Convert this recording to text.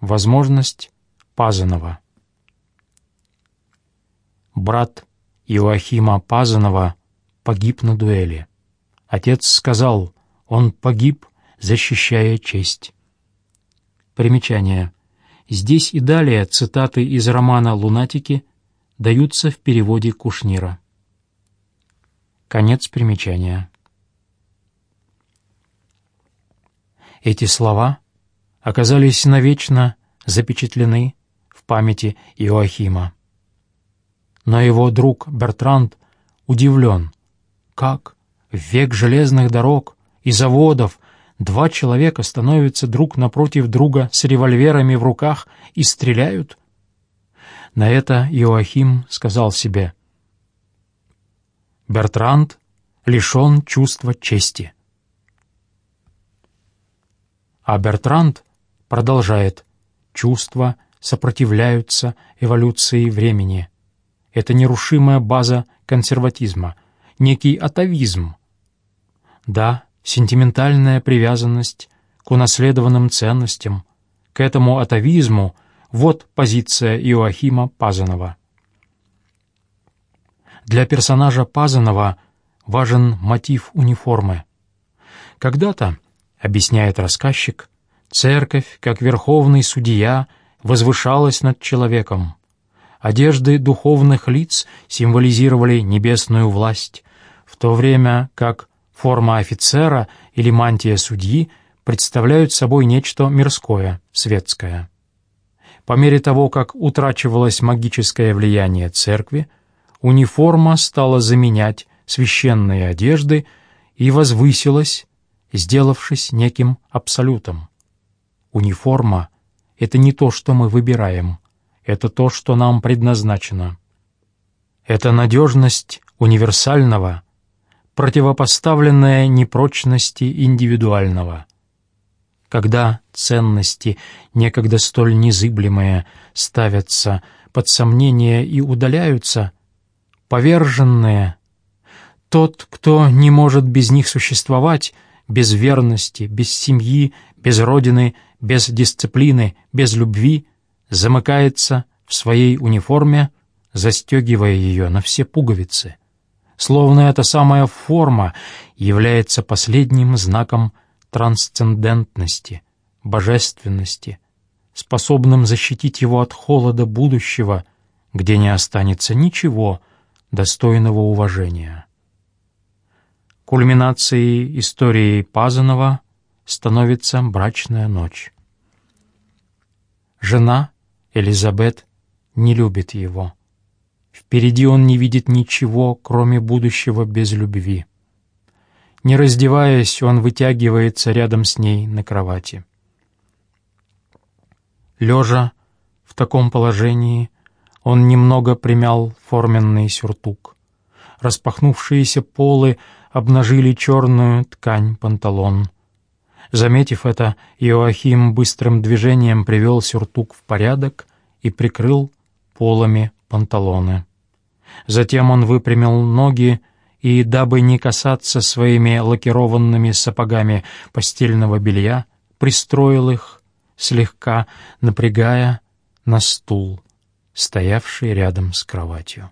Возможность Пазанова. Брат Иоахима Пазанова погиб на дуэли. Отец сказал, он погиб, защищая честь. Примечание. Здесь и далее цитаты из романа «Лунатики» даются в переводе Кушнира. Конец примечания. Эти слова оказались навечно запечатлены в памяти Иоахима. Но его друг Бертранд удивлен, как в век железных дорог и заводов два человека становятся друг напротив друга с револьверами в руках и стреляют? На это Иоахим сказал себе, «Бертранд лишен чувства чести». А Бертранд продолжает, «Чувства сопротивляются эволюции времени. Это нерушимая база консерватизма, некий атовизм. Да, сентиментальная привязанность к унаследованным ценностям, к этому атовизму — вот позиция Иоахима Пазанова. Для персонажа Пазанова важен мотив униформы. Когда-то, объясняет рассказчик, церковь, как верховный судья, возвышалась над человеком. Одежды духовных лиц символизировали небесную власть, в то время как Форма офицера или мантия судьи представляют собой нечто мирское, светское. По мере того, как утрачивалось магическое влияние церкви, униформа стала заменять священные одежды и возвысилась, сделавшись неким абсолютом. Униформа — это не то, что мы выбираем, это то, что нам предназначено. Это надежность универсального — противопоставленное непрочности индивидуального. Когда ценности, некогда столь незыблемые, ставятся под сомнение и удаляются, поверженные, тот, кто не может без них существовать, без верности, без семьи, без родины, без дисциплины, без любви, замыкается в своей униформе, застегивая ее на все пуговицы — словно эта самая форма является последним знаком трансцендентности, божественности, способным защитить его от холода будущего, где не останется ничего достойного уважения. Кульминацией истории Пазанова становится брачная ночь. Жена, Элизабет, не любит его. Впереди он не видит ничего, кроме будущего без любви. Не раздеваясь, он вытягивается рядом с ней на кровати. Лежа в таком положении, он немного примял форменный сюртук. Распахнувшиеся полы обнажили черную ткань панталон. Заметив это, Иоахим быстрым движением привел сюртук в порядок и прикрыл полами панталоны. Затем он выпрямил ноги и, дабы не касаться своими лакированными сапогами постельного белья, пристроил их, слегка напрягая, на стул, стоявший рядом с кроватью.